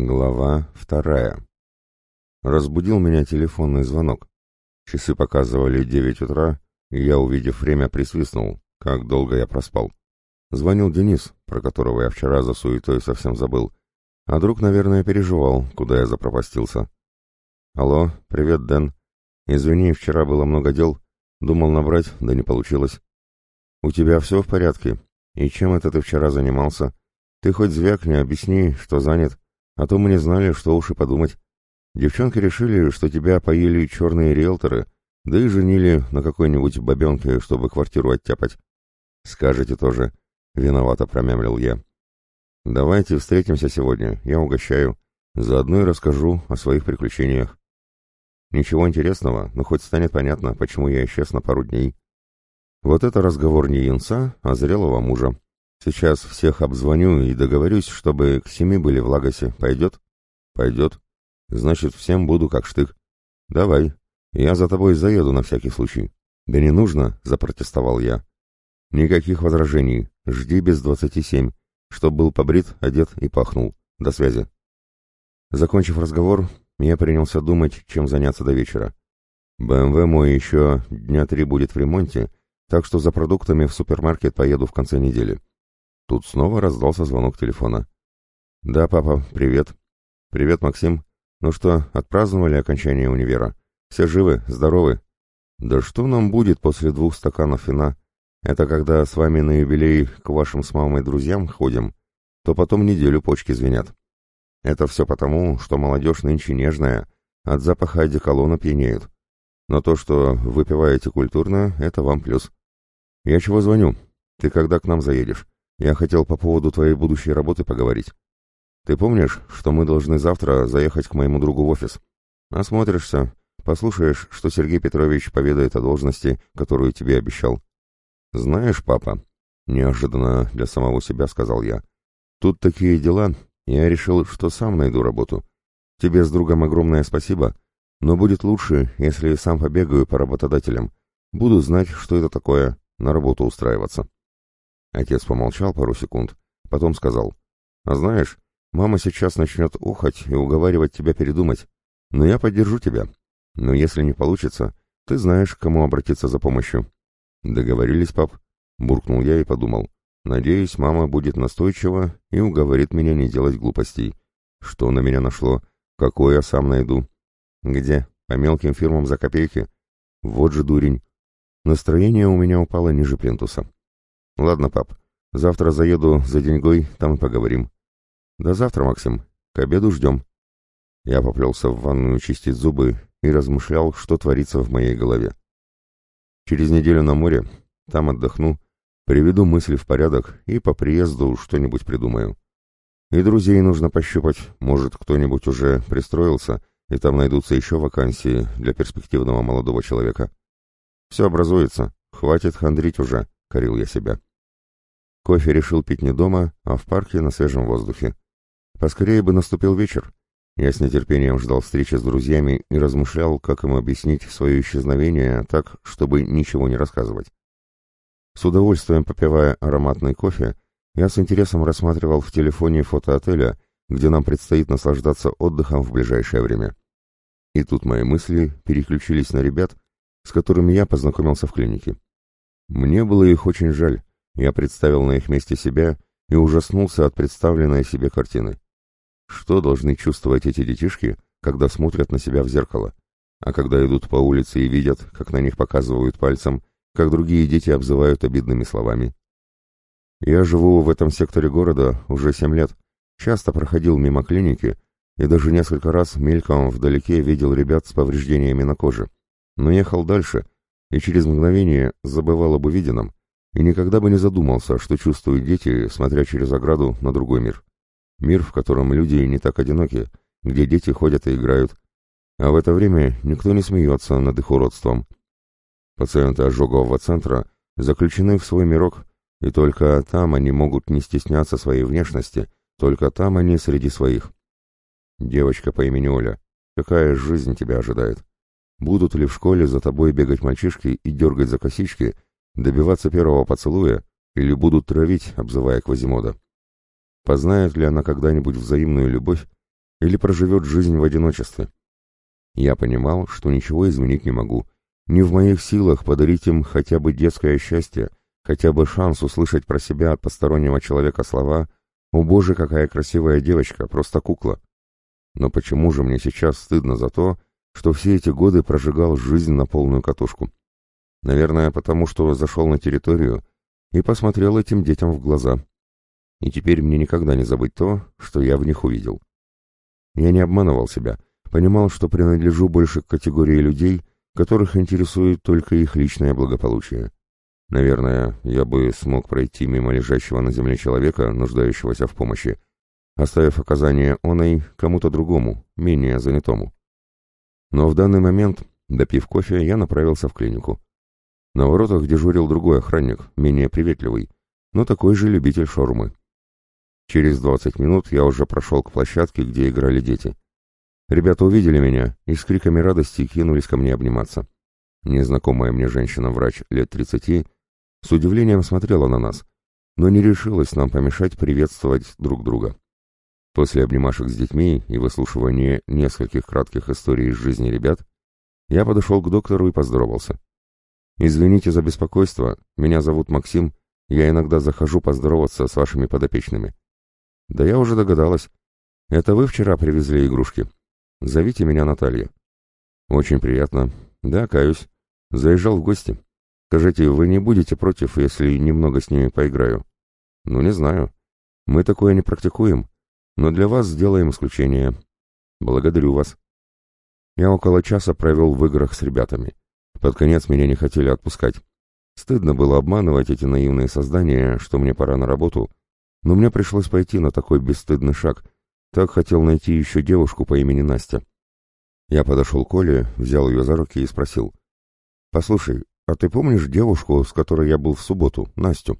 Глава вторая. Разбудил меня телефонный звонок. Часы показывали девять утра, и я, увидев время, присвистнул, как долго я проспал. Звонил Денис, про которого я вчера за суетой совсем забыл. А друг, наверное, переживал, куда я запропастился. «Алло, привет, Дэн. Извини, вчера было много дел. Думал набрать, да не получилось. У тебя все в порядке? И чем это ты вчера занимался? Ты хоть звякни, объясни, что занят». А то мы не знали, что уж и подумать. Девчонки решили, что тебя поели черные риэлторы, да и женили на какой-нибудь бабенке, чтобы квартиру оттяпать. Скажете тоже. Виновато промямлил я. Давайте встретимся сегодня, я угощаю. Заодно и расскажу о своих приключениях. Ничего интересного, но хоть станет понятно, почему я исчез на пару дней. Вот это разговор не янца, а зрелого мужа. Сейчас всех обзвоню и договорюсь, чтобы к семи были в Лагосе. Пойдет? Пойдет. Значит, всем буду как штык. Давай. Я за тобой заеду на всякий случай. Да не нужно, запротестовал я. Никаких возражений. Жди без двадцати семь. Чтоб был побрит, одет и пахнул. До связи. Закончив разговор, я принялся думать, чем заняться до вечера. БМВ мой еще дня три будет в ремонте, так что за продуктами в супермаркет поеду в конце недели. Тут снова раздался звонок телефона. «Да, папа, привет». «Привет, Максим. Ну что, отпраздновали окончание универа? Все живы, здоровы?» «Да что нам будет после двух стаканов вина? Это когда с вами на юбилей к вашим с мамой друзьям ходим, то потом неделю почки звенят. Это все потому, что молодежь нынче нежная, от запаха одеколона пьянеют. Но то, что выпиваете культурно, это вам плюс. Я чего звоню? Ты когда к нам заедешь? Я хотел по поводу твоей будущей работы поговорить. Ты помнишь, что мы должны завтра заехать к моему другу в офис? Осмотришься, послушаешь, что Сергей Петрович поведает о должности, которую тебе обещал. Знаешь, папа, неожиданно для самого себя сказал я, тут такие дела, я решил, что сам найду работу. Тебе с другом огромное спасибо, но будет лучше, если сам побегаю по работодателям. Буду знать, что это такое, на работу устраиваться. Отец помолчал пару секунд, потом сказал, «А знаешь, мама сейчас начнет ухать и уговаривать тебя передумать, но я поддержу тебя. Но если не получится, ты знаешь, к кому обратиться за помощью». «Договорились, пап?» — буркнул я и подумал. «Надеюсь, мама будет настойчива и уговорит меня не делать глупостей. Что на меня нашло? Какой я сам найду?» «Где? По мелким фирмам за копейки?» «Вот же дурень!» Настроение у меня упало ниже плинтуса. «Ладно, пап, завтра заеду за деньгой, там и поговорим». «До завтра, Максим. К обеду ждем». Я поплелся в ванную чистить зубы и размышлял, что творится в моей голове. Через неделю на море, там отдохну, приведу мысли в порядок и по приезду что-нибудь придумаю. И друзей нужно пощупать, может, кто-нибудь уже пристроился, и там найдутся еще вакансии для перспективного молодого человека. Все образуется, хватит хандрить уже, корил я себя. Кофе решил пить не дома, а в парке на свежем воздухе. Поскорее бы наступил вечер. Я с нетерпением ждал встречи с друзьями и размышлял, как им объяснить свое исчезновение так, чтобы ничего не рассказывать. С удовольствием попивая ароматный кофе, я с интересом рассматривал в телефоне фото отеля, где нам предстоит наслаждаться отдыхом в ближайшее время. И тут мои мысли переключились на ребят, с которыми я познакомился в клинике. Мне было их очень жаль, я представил на их месте себя и ужаснулся от представленной себе картины. Что должны чувствовать эти детишки, когда смотрят на себя в зеркало? А когда идут по улице и видят, как на них показывают пальцем, как другие дети обзывают обидными словами? Я живу в этом секторе города уже семь лет, часто проходил мимо клиники и даже несколько раз мельком вдалеке видел ребят с повреждениями на коже. Но ехал дальше и через мгновение забывал об увиденном, и никогда бы не задумался, что чувствуют дети, смотря через ограду на другой мир. Мир, в котором люди не так одиноки, где дети ходят и играют, а в это время никто не смеется над их уродством. Пациенты ожогового центра заключены в свой мирок, и только там они могут не стесняться своей внешности, только там они среди своих. Девочка по имени Оля, какая жизнь тебя ожидает? Будут ли в школе за тобой бегать мальчишки и дергать за косички – Добиваться первого поцелуя или будут травить, обзывая Квазимода? Познает ли она когда-нибудь взаимную любовь или проживет жизнь в одиночестве. Я понимал, что ничего изменить не могу. Не в моих силах подарить им хотя бы детское счастье, хотя бы шанс услышать про себя от постороннего человека слова «О боже, какая красивая девочка, просто кукла». Но почему же мне сейчас стыдно за то, что все эти годы прожигал жизнь на полную катушку? Наверное, потому что зашел на территорию и посмотрел этим детям в глаза. И теперь мне никогда не забыть то, что я в них увидел. Я не обманывал себя, понимал, что принадлежу больше к категории людей, которых интересует только их личное благополучие. Наверное, я бы смог пройти мимо лежащего на земле человека, нуждающегося в помощи, оставив оказание оной кому-то другому, менее занятому. Но в данный момент, допив кофе, я направился в клинику. На воротах дежурил другой охранник, менее приветливый, но такой же любитель шаурмы. Через 20 минут я уже прошел к площадке, где играли дети. Ребята увидели меня и с криками радости кинулись ко мне обниматься. Незнакомая мне женщина-врач лет 30 с удивлением смотрела на нас, но не решилась нам помешать приветствовать друг друга. После обнимашек с детьми и выслушивания нескольких кратких историй из жизни ребят, я подошел к доктору и поздоровался. «Извините за беспокойство, меня зовут Максим, я иногда захожу поздороваться с вашими подопечными». «Да я уже догадалась. Это вы вчера привезли игрушки? Зовите меня Наталья». «Очень приятно. Да, каюсь. Заезжал в гости. Скажите, вы не будете против, если немного с ними поиграю?» «Ну, не знаю. Мы такое не практикуем, но для вас сделаем исключение. Благодарю вас. Я около часа провел в играх с ребятами. Под конец меня не хотели отпускать. Стыдно было обманывать эти наивные создания, что мне пора на работу, но мне пришлось пойти на такой бесстыдный шаг. Так хотел найти еще девушку по имени Настя. Я подошел к Оле, взял ее за руки и спросил. «Послушай, а ты помнишь девушку, с которой я был в субботу, Настю?»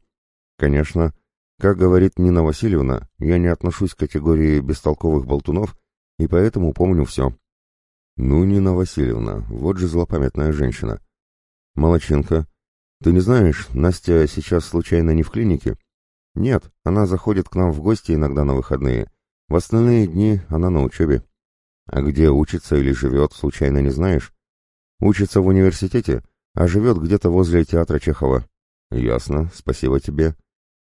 «Конечно. Как говорит Нина Васильевна, я не отношусь к категории бестолковых болтунов, и поэтому помню все. Ну, Нина Васильевна, вот же злопамятная женщина. Молочинка. Ты не знаешь, Настя сейчас случайно не в клинике? Нет, она заходит к нам в гости иногда на выходные. В остальные дни она на учебе. А где учится или живет, случайно не знаешь? Учится в университете, а живет где-то возле театра Чехова. Ясно, спасибо тебе.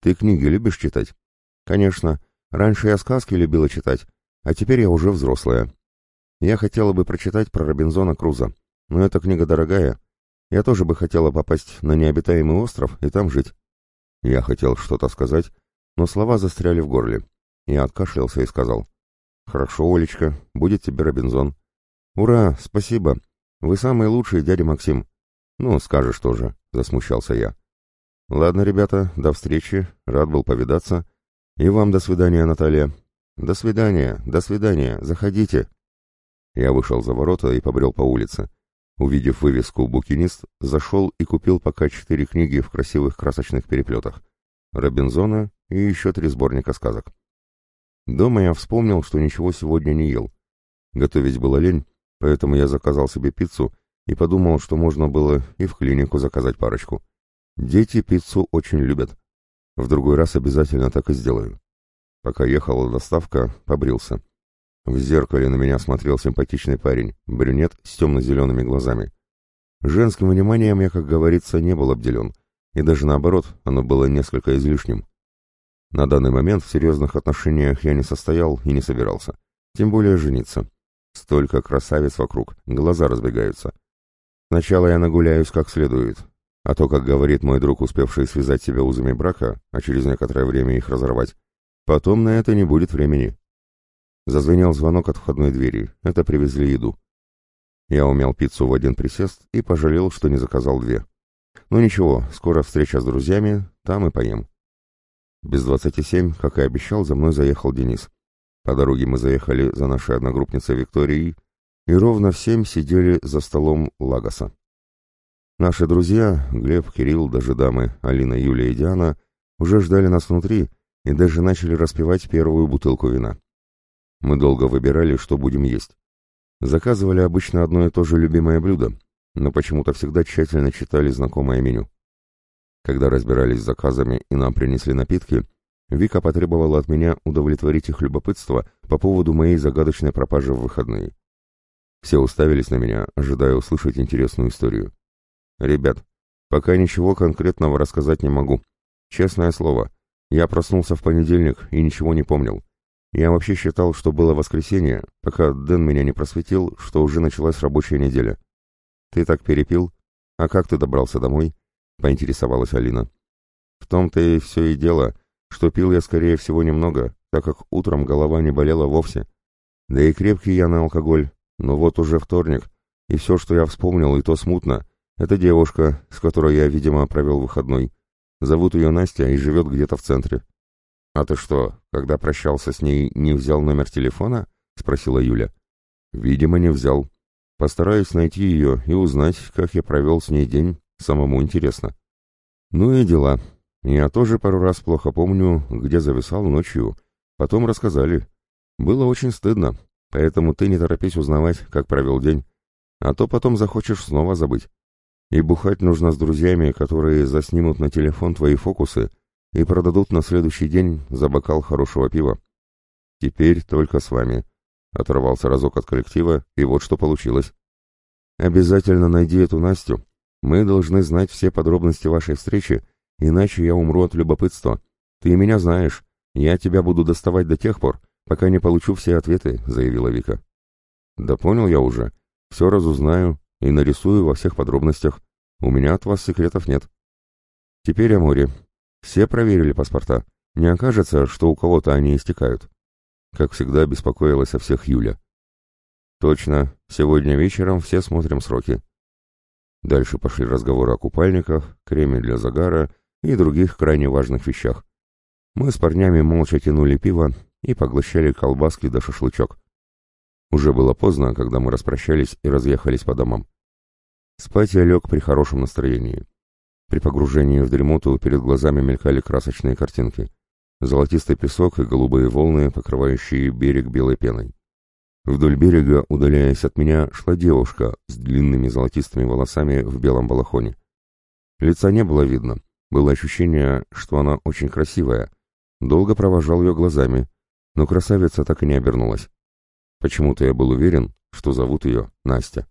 Ты книги любишь читать? Конечно. Раньше я сказки любила читать, а теперь я уже взрослая. Я хотела бы прочитать про Робинзона Круза, но эта книга дорогая. Я тоже бы хотела попасть на необитаемый остров и там жить. Я хотел что-то сказать, но слова застряли в горле. Я откашлялся и сказал. «Хорошо, Олечка, будет тебе Робинзон». «Ура, спасибо. Вы самый лучший, дядя Максим». «Ну, скажешь тоже», — засмущался я. Ладно, ребята, до встречи, рад был повидаться. И вам до свидания, Наталья. До свидания, до свидания, заходите. Я вышел за ворота и побрел по улице. Увидев вывеску «Букинист», зашел и купил пока четыре книги в красивых красочных переплетах. Робинзона и еще три сборника сказок. Дома я вспомнил, что ничего сегодня не ел. Готовить было лень, поэтому я заказал себе пиццу и подумал, что можно было и в клинику заказать парочку. Дети пиццу очень любят. В другой раз обязательно так и сделаю. Пока ехала доставка, побрился. В зеркале на меня смотрел симпатичный парень, брюнет с темно-зелеными глазами. Женским вниманием я, как говорится, не был обделен, и даже наоборот, оно было несколько излишним. На данный момент в серьезных отношениях я не состоял и не собирался, тем более жениться. Столько красавиц вокруг, глаза разбегаются. Сначала я нагуляюсь как следует, а то, как говорит мой друг, успевший связать себя узами брака, а через некоторое время их разорвать, потом на это не будет времени. Зазвенел звонок от входной двери. Это привезли еду. Я умел пиццу в один присест и пожалел, что не заказал две. Ну ничего, скоро встреча с друзьями, там и поем. Без двадцати семь, как и обещал, за мной заехал Денис. По дороге мы заехали за нашей одногруппницей Викторией и ровно в семь сидели за столом Лагоса. Наши друзья, Глеб, Кирилл, даже дамы, Алина, Юлия и Диана, уже ждали нас внутри и даже начали распивать первую бутылку вина. Мы долго выбирали, что будем есть. Заказывали обычно одно и то же любимое блюдо, но почему-то всегда тщательно читали знакомое меню. Когда разбирались с заказами и нам принесли напитки, Вика потребовала от меня удовлетворить их любопытство по поводу моей загадочной пропажи в выходные. Все уставились на меня, ожидая услышать интересную историю. «Ребят, пока ничего конкретного рассказать не могу. Честное слово, я проснулся в понедельник и ничего не помнил. Я вообще считал, что было воскресенье, пока Дэн меня не просветил, что уже началась рабочая неделя. Ты так перепил? А как ты добрался домой?» — поинтересовалась Алина. «В том-то и все и дело, что пил я, скорее всего, немного, так как утром голова не болела вовсе. Да и крепкий я на алкоголь, но вот уже вторник, и все, что я вспомнил, и то смутно. Это девушка, с которой я, видимо, провел выходной. Зовут ее Настя и живет где-то в центре. «А ты что, когда прощался с ней, не взял номер телефона?» — спросила Юля. «Видимо, не взял. Постараюсь найти ее и узнать, как я провел с ней день. Самому интересно». «Ну и дела. Я тоже пару раз плохо помню, где зависал ночью. Потом рассказали. Было очень стыдно, Поэтому ты не торопись узнавать, как провел день, а то потом захочешь снова забыть. И бухать нужно с друзьями, которые заснимут на телефон твои фокусы и продадут на следующий день за бокал хорошего пива. Теперь только с вами. Оторвался разок от коллектива, и вот что получилось. Обязательно найди эту Настю. Мы должны знать все подробности вашей встречи, иначе я умру от любопытства. Ты меня знаешь. Я тебя буду доставать до тех пор, пока не получу все ответы», — заявила Вика. «Да понял я уже. Все разузнаю и нарисую во всех подробностях. У меня от вас секретов нет». «Теперь о море. Все проверили паспорта. Не окажется, что у кого-то они истекают». Как всегда, беспокоилась о всех Юля. «Точно. Сегодня вечером все смотрим сроки». Дальше пошли разговоры о купальниках, креме для загара и других крайне важных вещах. Мы с парнями молча тянули пиво и поглощали колбаски да шашлычок. Уже было поздно, когда мы распрощались и разъехались по домам. Спать я лег при хорошем настроении. При погружении в дремоту перед глазами мелькали красочные картинки. Золотистый песок и голубые волны, покрывающие берег белой пеной. Вдоль берега, удаляясь от меня, шла девушка с длинными золотистыми волосами в белом балахоне. Лица не было видно. Было ощущение, что она очень красивая. Долго провожал ее глазами, но красавица так и не обернулась. Почему-то я был уверен, что зовут ее Настя.